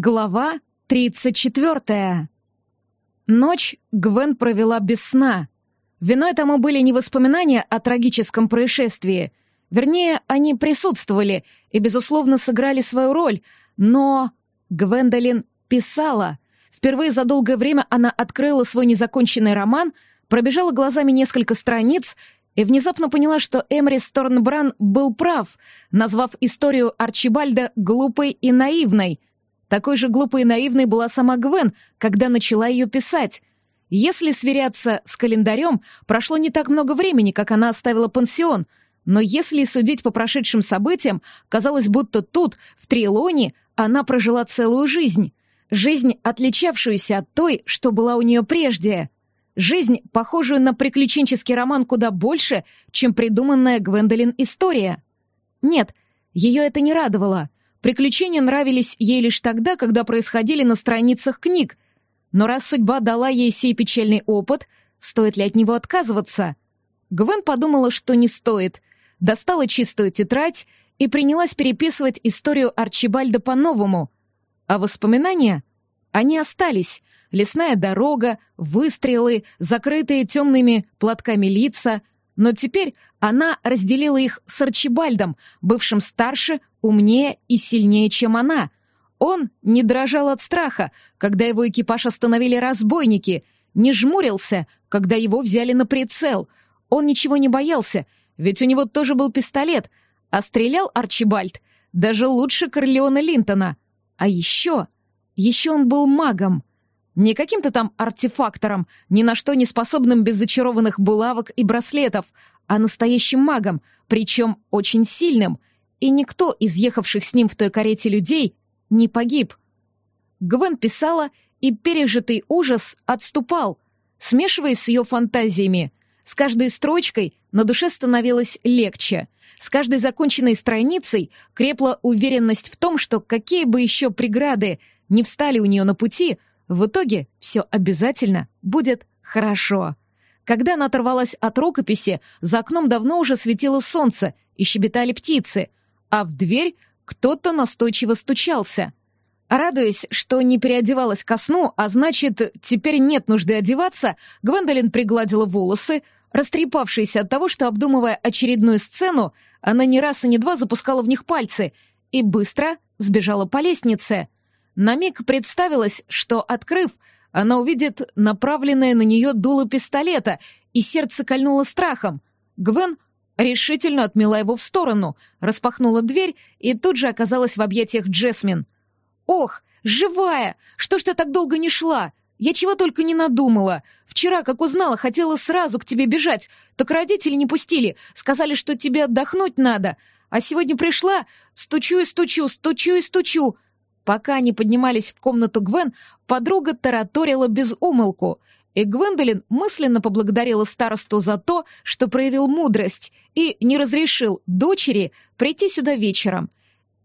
Глава 34. Ночь Гвен провела без сна. Виной тому были не воспоминания о трагическом происшествии. Вернее, они присутствовали и, безусловно, сыграли свою роль. Но Гвендолин писала. Впервые за долгое время она открыла свой незаконченный роман, пробежала глазами несколько страниц и внезапно поняла, что Эмрис Торнбран был прав, назвав историю Арчибальда глупой и наивной — такой же глупой и наивной была сама Гвен, когда начала ее писать. Если сверяться с календарем, прошло не так много времени, как она оставила пансион, но если судить по прошедшим событиям, казалось, будто тут, в Трилоне, она прожила целую жизнь. Жизнь, отличавшуюся от той, что была у нее прежде. Жизнь, похожую на приключенческий роман куда больше, чем придуманная Гвендолин история. Нет, ее это не радовало — Приключения нравились ей лишь тогда, когда происходили на страницах книг. Но раз судьба дала ей сей печальный опыт, стоит ли от него отказываться? Гвен подумала, что не стоит. Достала чистую тетрадь и принялась переписывать историю Арчибальда по-новому. А воспоминания? Они остались. Лесная дорога, выстрелы, закрытые темными платками лица. Но теперь она разделила их с Арчибальдом, бывшим старше, умнее и сильнее, чем она. Он не дрожал от страха, когда его экипаж остановили разбойники, не жмурился, когда его взяли на прицел. Он ничего не боялся, ведь у него тоже был пистолет, а стрелял Арчибальд даже лучше Корлеона Линтона. А еще... Еще он был магом. Не каким-то там артефактором, ни на что не способным без зачарованных булавок и браслетов, а настоящим магом, причем очень сильным — и никто из ехавших с ним в той карете людей не погиб. Гвен писала, и пережитый ужас отступал, смешиваясь с ее фантазиями. С каждой строчкой на душе становилось легче. С каждой законченной страницей крепла уверенность в том, что какие бы еще преграды не встали у нее на пути, в итоге все обязательно будет хорошо. Когда она оторвалась от рукописи, за окном давно уже светило солнце и щебетали птицы — а в дверь кто-то настойчиво стучался. Радуясь, что не переодевалась ко сну, а значит, теперь нет нужды одеваться, Гвендолин пригладила волосы, растрепавшиеся от того, что, обдумывая очередную сцену, она не раз и не два запускала в них пальцы и быстро сбежала по лестнице. На миг представилось, что, открыв, она увидит направленное на нее дуло пистолета, и сердце кольнуло страхом. Гвен решительно отмела его в сторону, распахнула дверь и тут же оказалась в объятиях Джесмин. «Ох, живая! Что ж ты так долго не шла? Я чего только не надумала. Вчера, как узнала, хотела сразу к тебе бежать, так родители не пустили, сказали, что тебе отдохнуть надо. А сегодня пришла, стучу и стучу, стучу и стучу». Пока они поднимались в комнату Гвен, подруга тараторила без умолку — и Гвендолин мысленно поблагодарила старосту за то, что проявил мудрость и не разрешил дочери прийти сюда вечером.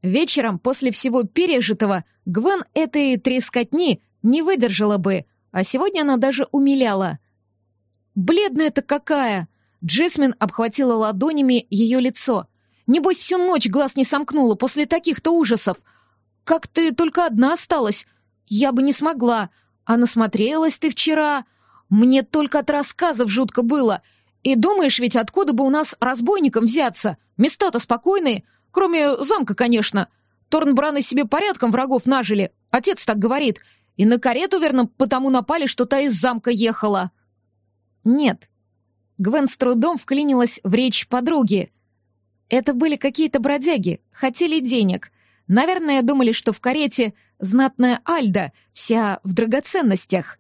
Вечером, после всего пережитого, Гвен этой трескотни не выдержала бы, а сегодня она даже умиляла. «Бледная-то какая!» Джесмин обхватила ладонями ее лицо. «Небось, всю ночь глаз не сомкнула после таких-то ужасов. Как ты только одна осталась? Я бы не смогла. А насмотрелась ты вчера...» Мне только от рассказов жутко было. И думаешь ведь, откуда бы у нас разбойникам взяться? Места-то спокойные, кроме замка, конечно. Торнбраны себе порядком врагов нажили, отец так говорит. И на карету, верно, потому напали, что та из замка ехала. Нет. Гвен с трудом вклинилась в речь подруги. Это были какие-то бродяги, хотели денег. Наверное, думали, что в карете знатная Альда, вся в драгоценностях.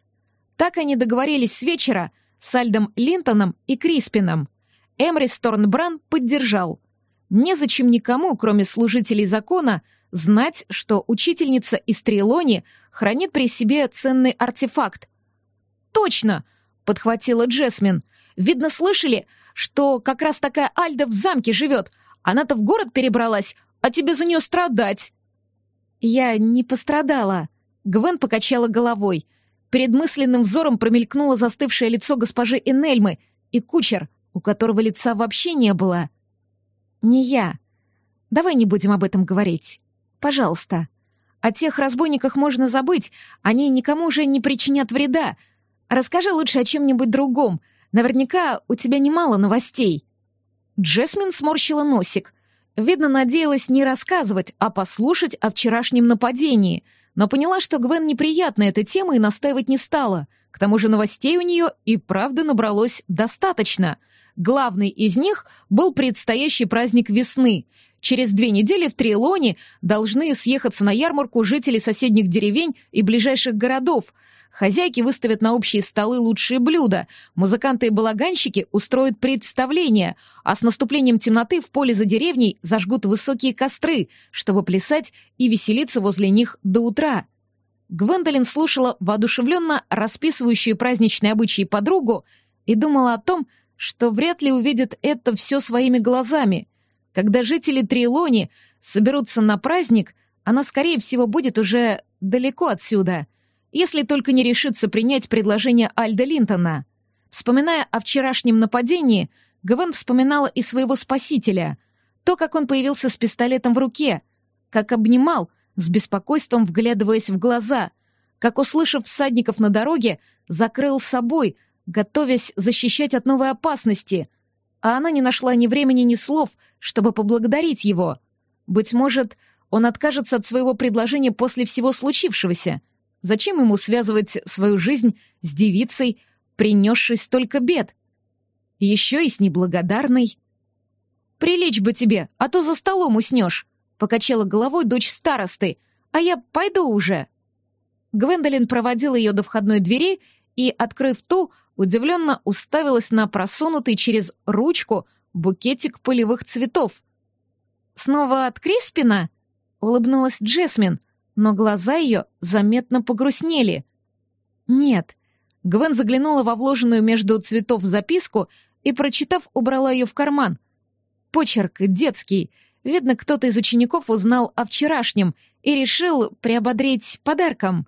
Так они договорились с вечера с Альдом Линтоном и Криспином. Эмри Сторнбран поддержал. Незачем никому, кроме служителей закона, знать, что учительница из Трилони хранит при себе ценный артефакт. «Точно!» — подхватила Джесмин. «Видно, слышали, что как раз такая Альда в замке живет. Она-то в город перебралась, а тебе за нее страдать». «Я не пострадала», — Гвен покачала головой. Перед мысленным взором промелькнуло застывшее лицо госпожи Энельмы и кучер, у которого лица вообще не было. «Не я. Давай не будем об этом говорить. Пожалуйста». О тех разбойниках можно забыть, они никому уже не причинят вреда. Расскажи лучше о чем-нибудь другом. Наверняка у тебя немало новостей». Джесмин сморщила носик. Видно, надеялась не рассказывать, а послушать о вчерашнем нападении, но поняла, что Гвен неприятна эта тема и настаивать не стала. К тому же новостей у нее и правда набралось достаточно. Главный из них был предстоящий праздник весны. Через две недели в Трилоне должны съехаться на ярмарку жители соседних деревень и ближайших городов, Хозяйки выставят на общие столы лучшие блюда, музыканты и балаганщики устроят представление, а с наступлением темноты в поле за деревней зажгут высокие костры, чтобы плясать и веселиться возле них до утра. Гвендолин слушала воодушевленно расписывающую праздничные обычаи подругу и думала о том, что вряд ли увидит это все своими глазами. Когда жители Трилони соберутся на праздник, она, скорее всего, будет уже далеко отсюда — если только не решится принять предложение Альда Линтона. Вспоминая о вчерашнем нападении, Гвен вспоминала и своего спасителя, то, как он появился с пистолетом в руке, как обнимал, с беспокойством вглядываясь в глаза, как, услышав всадников на дороге, закрыл собой, готовясь защищать от новой опасности, а она не нашла ни времени, ни слов, чтобы поблагодарить его. Быть может, он откажется от своего предложения после всего случившегося — Зачем ему связывать свою жизнь с девицей, принесшей столько бед? Еще и с неблагодарной. «Прилечь бы тебе, а то за столом уснешь», — покачала головой дочь старосты, «а я пойду уже». Гвендолин проводила ее до входной двери и, открыв ту, удивленно уставилась на просунутый через ручку букетик полевых цветов. «Снова от Криспина?» — улыбнулась Джесмин — но глаза ее заметно погрустнели. «Нет». Гвен заглянула во вложенную между цветов записку и, прочитав, убрала ее в карман. Почерк детский. Видно, кто-то из учеников узнал о вчерашнем и решил приободрить подарком.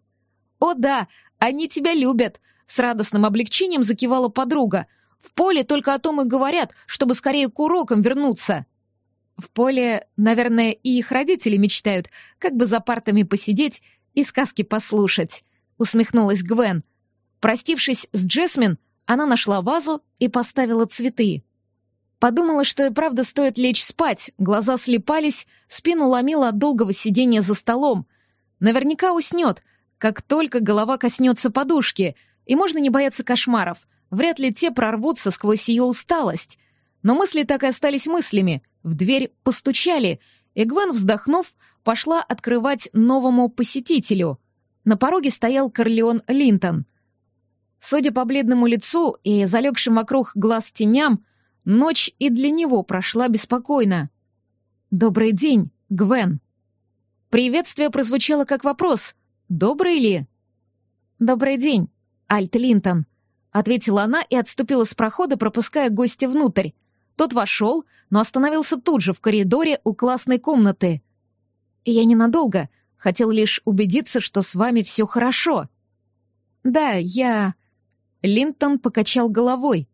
«О да, они тебя любят!» — с радостным облегчением закивала подруга. «В поле только о том и говорят, чтобы скорее к урокам вернуться». В поле, наверное, и их родители мечтают, как бы за партами посидеть и сказки послушать», — усмехнулась Гвен. Простившись с Джесмин, она нашла вазу и поставила цветы. Подумала, что и правда стоит лечь спать, глаза слепались, спину ломила от долгого сидения за столом. Наверняка уснет, как только голова коснется подушки, и можно не бояться кошмаров. Вряд ли те прорвутся сквозь ее усталость. Но мысли так и остались мыслями — в дверь постучали, и Гвен, вздохнув, пошла открывать новому посетителю. На пороге стоял Корлеон Линтон. Судя по бледному лицу и залегшим вокруг глаз теням, ночь и для него прошла беспокойно. «Добрый день, Гвен». Приветствие прозвучало как вопрос. «Добрый ли?» «Добрый день, Альт Линтон», — ответила она и отступила с прохода, пропуская гостя внутрь. Тот вошел, но остановился тут же в коридоре у классной комнаты. «Я ненадолго. Хотел лишь убедиться, что с вами все хорошо». «Да, я...» Линтон покачал головой.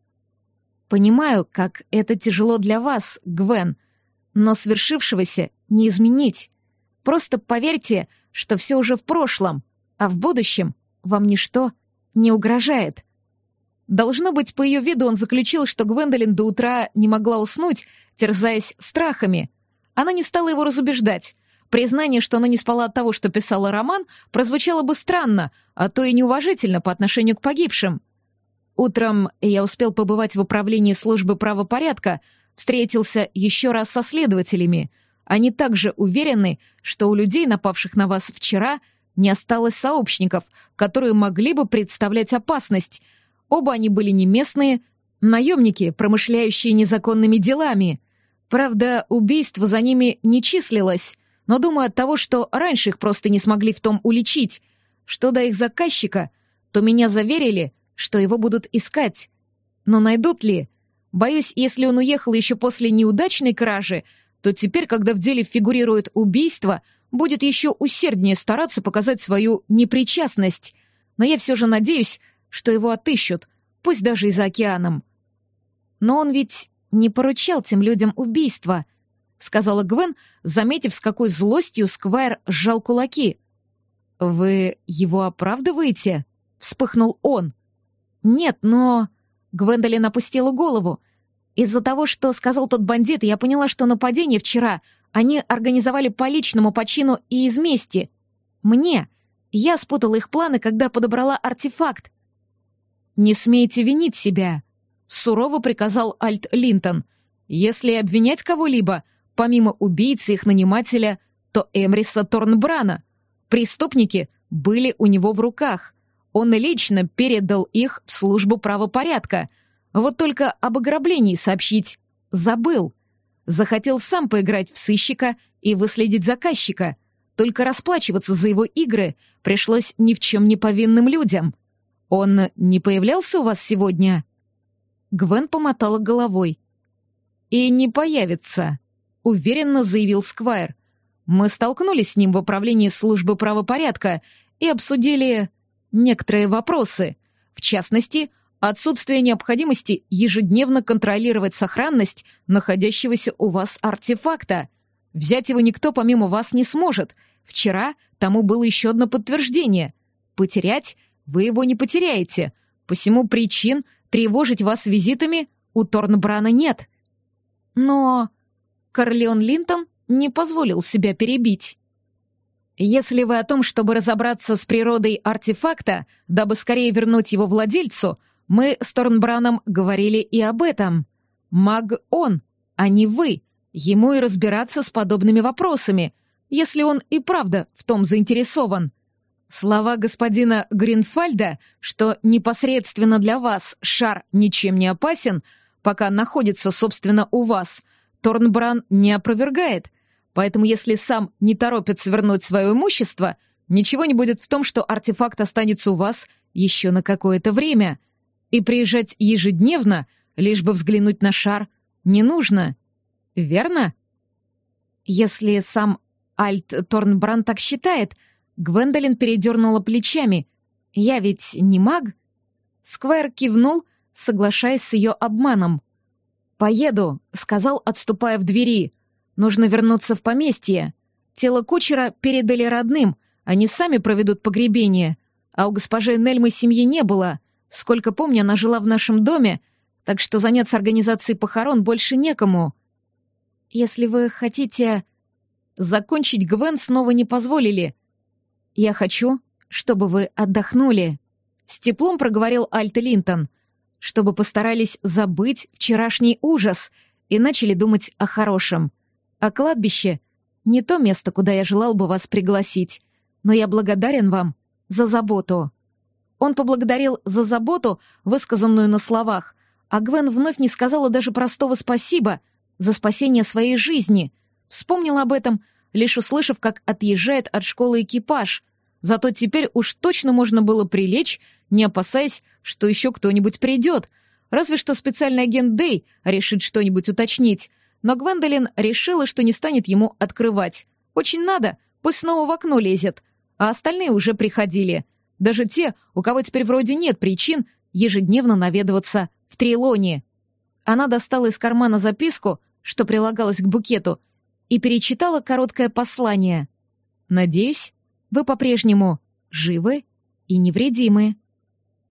«Понимаю, как это тяжело для вас, Гвен, но свершившегося не изменить. Просто поверьте, что все уже в прошлом, а в будущем вам ничто не угрожает». Должно быть, по ее виду он заключил, что Гвендолин до утра не могла уснуть, терзаясь страхами. Она не стала его разубеждать. Признание, что она не спала от того, что писала роман, прозвучало бы странно, а то и неуважительно по отношению к погибшим. Утром я успел побывать в управлении службы правопорядка, встретился еще раз со следователями. Они также уверены, что у людей, напавших на вас вчера, не осталось сообщников, которые могли бы представлять опасность — Оба они были не местные, наемники, промышляющие незаконными делами. Правда, убийство за ними не числилось, но думаю от того, что раньше их просто не смогли в том уличить. Что до их заказчика, то меня заверили, что его будут искать. Но найдут ли? Боюсь, если он уехал еще после неудачной кражи, то теперь, когда в деле фигурирует убийство, будет еще усерднее стараться показать свою непричастность. Но я все же надеюсь, что его отыщут, пусть даже и за океаном. Но он ведь не поручал тем людям убийства, сказала Гвен, заметив, с какой злостью Сквайр сжал кулаки. «Вы его оправдываете?» — вспыхнул он. «Нет, но...» — Гвендолин опустила голову. «Из-за того, что сказал тот бандит, я поняла, что нападение вчера они организовали по личному почину и из мести. Мне. Я спутала их планы, когда подобрала артефакт. «Не смейте винить себя», — сурово приказал Альт Линтон. «Если обвинять кого-либо, помимо убийцы их нанимателя, то Эмриса Торнбрана. Преступники были у него в руках. Он лично передал их в службу правопорядка. Вот только об ограблении сообщить забыл. Захотел сам поиграть в сыщика и выследить заказчика. Только расплачиваться за его игры пришлось ни в чем не повинным людям. Он не появлялся у вас сегодня?» Гвен помотала головой. «И не появится», — уверенно заявил Сквайр. «Мы столкнулись с ним в управлении службы правопорядка и обсудили некоторые вопросы. В частности, отсутствие необходимости ежедневно контролировать сохранность находящегося у вас артефакта. Взять его никто помимо вас не сможет. Вчера тому было еще одно подтверждение. Потерять вы его не потеряете. Посему причин тревожить вас визитами у Торнбрана нет. Но Корлеон Линтон не позволил себя перебить. Если вы о том, чтобы разобраться с природой артефакта, дабы скорее вернуть его владельцу — мы с Торнбраном говорили и об этом. Маг он, а не вы. Ему и разбираться с подобными вопросами, если он и правда в том заинтересован. Слова господина Гринфальда, что непосредственно для вас шар ничем не опасен, пока находится, собственно, у вас, Торнбран не опровергает. Поэтому если сам не торопится вернуть свое имущество, ничего не будет в том, что артефакт останется у вас еще на какое-то время — и приезжать ежедневно, лишь бы взглянуть на шар, не нужно. Верно? Если сам Альт Торнбран так считает, Гвендолин передернула плечами. «Я ведь не маг?» Сквайр кивнул, соглашаясь с ее обманом. «Поеду», — сказал, отступая в двери. «Нужно вернуться в поместье. Тело кучера передали родным, они сами проведут погребение. А у госпожи Нельмы семьи не было. Сколько помню, она жила в нашем доме, так что заняться организацией похорон больше некому. Если вы хотите... Закончить Гвен снова не позволили. Я хочу, чтобы вы отдохнули. С теплом проговорил Альт Линтон. Чтобы постарались забыть вчерашний ужас и начали думать о хорошем. А кладбище — не то место, куда я желал бы вас пригласить, но я благодарен вам за заботу. Он поблагодарил за заботу, высказанную на словах, а Гвен вновь не сказала даже простого спасибо за спасение своей жизни. Вспомнила об этом, лишь услышав, как отъезжает от школы экипаж. Зато теперь уж точно можно было прилечь, не опасаясь, что еще кто-нибудь придет. Разве что специальный агент Дэй решит что-нибудь уточнить. Но Гвендолин решила, что не станет ему открывать. Очень надо, пусть снова в окно лезет. А остальные уже приходили. Даже те, у кого теперь вроде нет причин ежедневно наведываться в Трилоне. Она достала из кармана записку, что прилагалось к букету, и перечитала короткое послание. «Надеюсь, вы по-прежнему живы и невредимы».